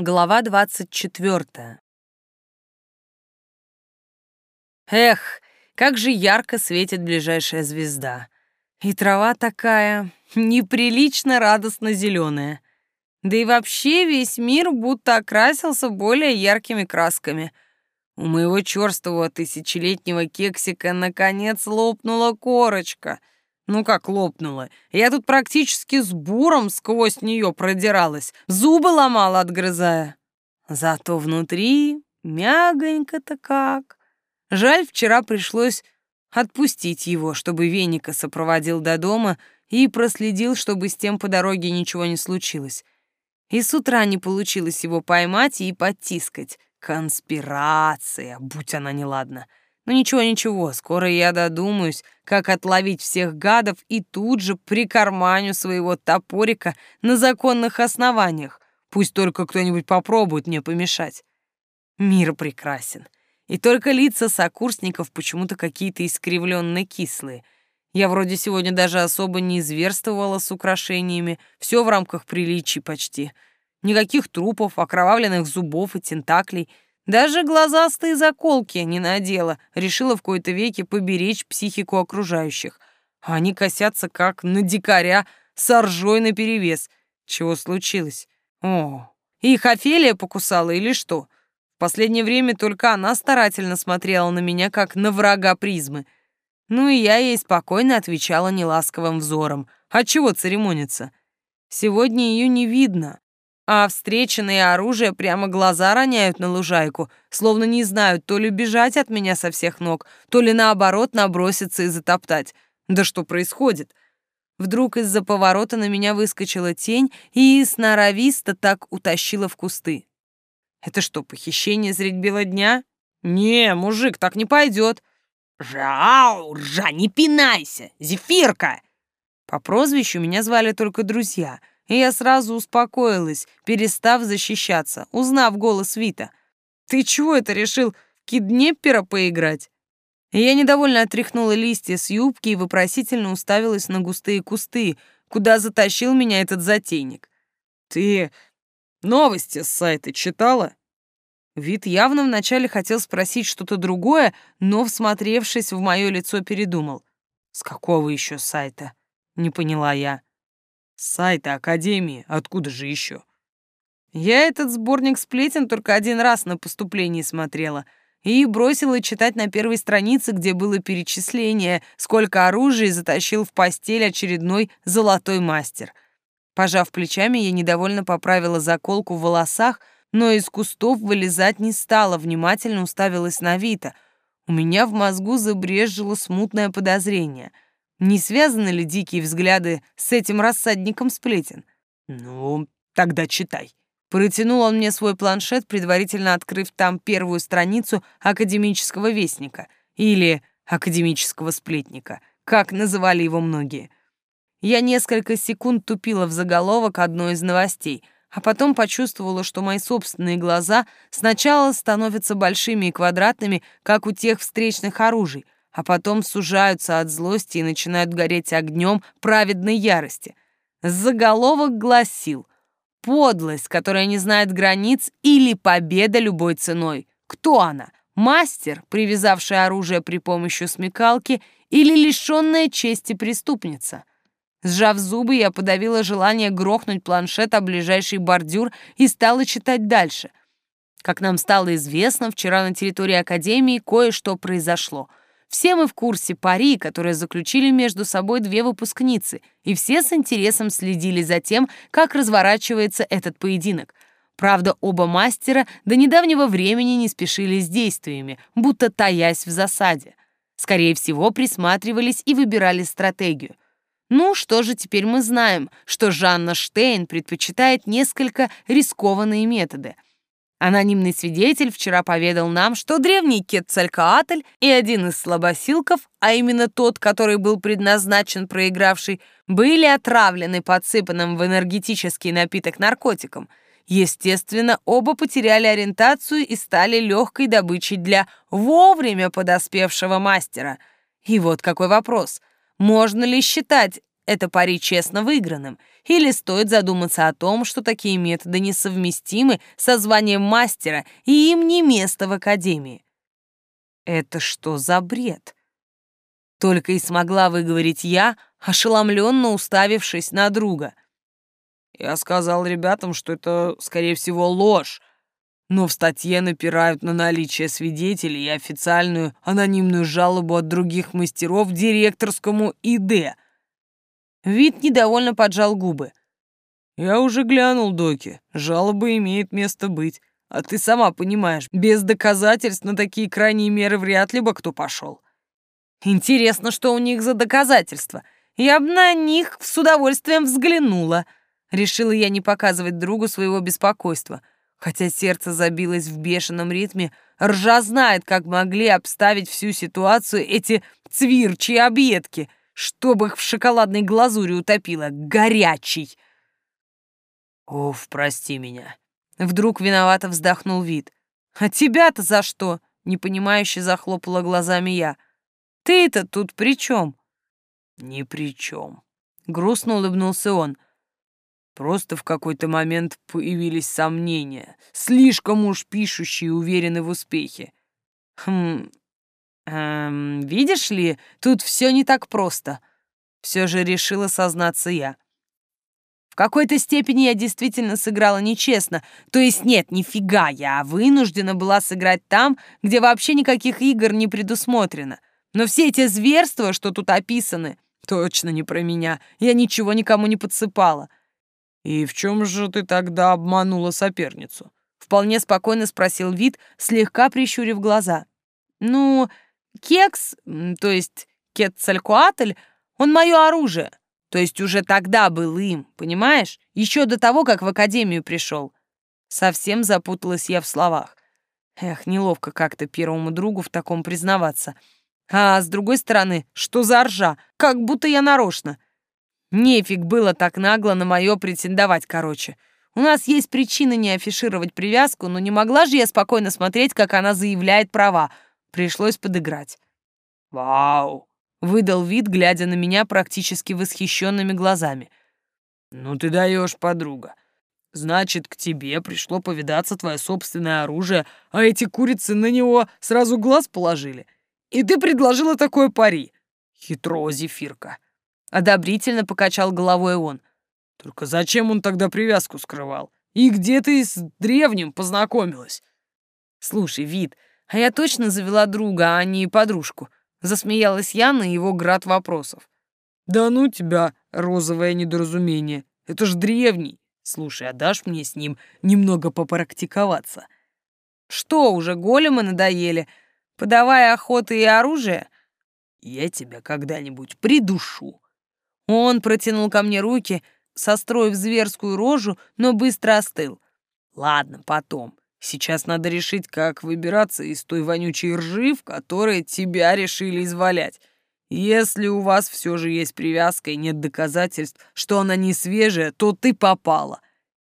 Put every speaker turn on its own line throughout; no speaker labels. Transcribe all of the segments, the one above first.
Глава двадцать четвертая. Эх, как же ярко светит ближайшая звезда. И трава такая неприлично радостно зеленая. Да и вообще весь мир будто окрасился более яркими красками. У моего черствого тысячелетнего кексика наконец лопнула корочка. Ну как лопнула? Я тут практически с буром сквозь нее продиралась, зубы ломала, отгрызая. Зато внутри мягонько-то как. Жаль, вчера пришлось отпустить его, чтобы веника сопроводил до дома и проследил, чтобы с тем по дороге ничего не случилось. И с утра не получилось его поймать и потискать. Конспирация, будь она неладна. Но ничего-ничего, скоро я додумаюсь, как отловить всех гадов и тут же прикарманю своего топорика на законных основаниях. Пусть только кто-нибудь попробует мне помешать. Мир прекрасен. И только лица сокурсников почему-то какие-то искривленные кислые. Я вроде сегодня даже особо не зверствовала с украшениями, все в рамках приличий почти. Никаких трупов, окровавленных зубов и тентаклей. Даже глазастые заколки не надела, решила в кои-то веки поберечь психику окружающих. А они косятся как на дикаря с ржой наперевес. Чего случилось? О, их Офелия покусала или что? В последнее время только она старательно смотрела на меня, как на врага призмы. Ну и я ей спокойно отвечала неласковым взором. А чего церемониться? Сегодня ее не видно, а встреченные оружие прямо глаза роняют на лужайку, словно не знают то ли бежать от меня со всех ног, то ли наоборот наброситься и затоптать. Да что происходит? Вдруг из-за поворота на меня выскочила тень и сноровисто так утащила в кусты. Это что, похищение средь бела дня? Не, мужик, так не пойдет. Жау, ржа, не пинайся, зефирка! По прозвищу меня звали только друзья, и я сразу успокоилась, перестав защищаться, узнав голос Вита. Ты чего это решил, в киднеппера поиграть? Я недовольно отряхнула листья с юбки и вопросительно уставилась на густые кусты, куда затащил меня этот затейник. Ты Новости с сайта читала?» Вид явно вначале хотел спросить что-то другое, но, всмотревшись в мое лицо, передумал. «С какого еще сайта?» — не поняла я. «С сайта Академии. Откуда же еще?» Я этот сборник сплетен только один раз на поступлении смотрела и бросила читать на первой странице, где было перечисление, сколько оружия затащил в постель очередной золотой мастер — Пожав плечами, я недовольно поправила заколку в волосах, но из кустов вылезать не стала, внимательно уставилась на Вита. У меня в мозгу забрежило смутное подозрение. Не связаны ли дикие взгляды с этим рассадником сплетен? Ну, тогда читай. Протянул он мне свой планшет, предварительно открыв там первую страницу академического вестника или академического сплетника, как называли его многие. Я несколько секунд тупила в заголовок одной из новостей, а потом почувствовала, что мои собственные глаза сначала становятся большими и квадратными, как у тех встречных оружий, а потом сужаются от злости и начинают гореть огнем праведной ярости. Заголовок гласил «Подлость, которая не знает границ, или победа любой ценой». Кто она? Мастер, привязавший оружие при помощи смекалки, или лишенная чести преступница? Сжав зубы, я подавила желание грохнуть планшет о ближайший бордюр и стала читать дальше. Как нам стало известно, вчера на территории Академии кое-что произошло. Все мы в курсе пари, которые заключили между собой две выпускницы, и все с интересом следили за тем, как разворачивается этот поединок. Правда, оба мастера до недавнего времени не спешили с действиями, будто таясь в засаде. Скорее всего, присматривались и выбирали стратегию — ну, что же теперь мы знаем, что Жанна Штейн предпочитает несколько рискованные методы. Анонимный свидетель вчера поведал нам, что древний Кетцалькаатль и один из слабосилков, а именно тот, который был предназначен проигравший, были отравлены подсыпанным в энергетический напиток наркотиком. Естественно, оба потеряли ориентацию и стали легкой добычей для вовремя подоспевшего мастера. И вот какой вопрос — можно ли считать это пари честно выигранным, или стоит задуматься о том, что такие методы несовместимы со званием мастера, и им не место в академии. Это что за бред? Только и смогла выговорить я, ошеломленно уставившись на друга. Я сказал ребятам, что это, скорее всего, ложь, но в статье напирают на наличие свидетелей и официальную анонимную жалобу от других мастеров директорскому ИД. Вид недовольно поджал губы. «Я уже глянул, Доки, жалоба имеет место быть. А ты сама понимаешь, без доказательств на такие крайние меры вряд ли бы кто пошел. Интересно, что у них за доказательства. Я бы на них с удовольствием взглянула. Решила я не показывать другу своего беспокойства — Хотя сердце забилось в бешеном ритме, ржа знает, как могли обставить всю ситуацию эти цвирчи объедки, чтобы их в шоколадной глазури утопило. Горячий! Уф, прости меня. Вдруг виновато вздохнул вид. А тебя-то за что? Непонимающе захлопала глазами я. Ты-то тут при чем? Ни при чем. Грустно улыбнулся он. Просто в какой-то момент появились сомнения, слишком уж пишущие уверены в успехе. Хм, эм, видишь ли, тут все не так просто. Все же решила сознаться я. В какой-то степени я действительно сыграла нечестно. То есть нет, нифига, я вынуждена была сыграть там, где вообще никаких игр не предусмотрено. Но все эти зверства, что тут описаны, точно не про меня. Я ничего никому не подсыпала. «И в чем же ты тогда обманула соперницу?» Вполне спокойно спросил Вит, слегка прищурив глаза. «Ну, кекс, то есть Кетцалькуатль, он мое оружие. То есть уже тогда был им, понимаешь? Еще до того, как в академию пришел. Совсем запуталась я в словах. Эх, неловко как-то первому другу в таком признаваться. А с другой стороны, что за ржа? Как будто я нарочно. Нефиг было так нагло на мое претендовать, короче. У нас есть причины не афишировать привязку, но не могла же я спокойно смотреть, как она заявляет права. Пришлось подыграть. «Вау!» — выдал вид, глядя на меня практически восхищенными глазами. «Ну ты даешь, подруга. Значит, к тебе пришло повидаться твое собственное оружие, а эти курицы на него сразу глаз положили. И ты предложила такое пари. Хитро, Зефирка». Одобрительно покачал головой он. Только зачем он тогда привязку скрывал? И где ты с древним познакомилась? Слушай, Вид, а я точно завела друга, а не подружку. Засмеялась я на его град вопросов. Да ну тебя, розовое недоразумение. Это ж древний. Слушай, а дашь мне с ним немного попрактиковаться? Что, уже големы надоели? Подавая охоты и оружие? Я тебя когда-нибудь придушу. Он протянул ко мне руки, состроив зверскую рожу, но быстро остыл. Ладно, потом. Сейчас надо решить, как выбираться из той вонючей ржи, в которой тебя решили извалять. Если у вас все же есть привязка и нет доказательств, что она не свежая, то ты попала.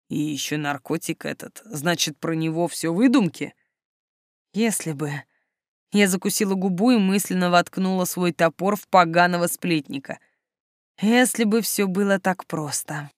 И еще наркотик этот, значит, про него все выдумки? Если бы... Я закусила губу и мысленно воткнула свой топор в поганого сплетника — если бы все было так просто.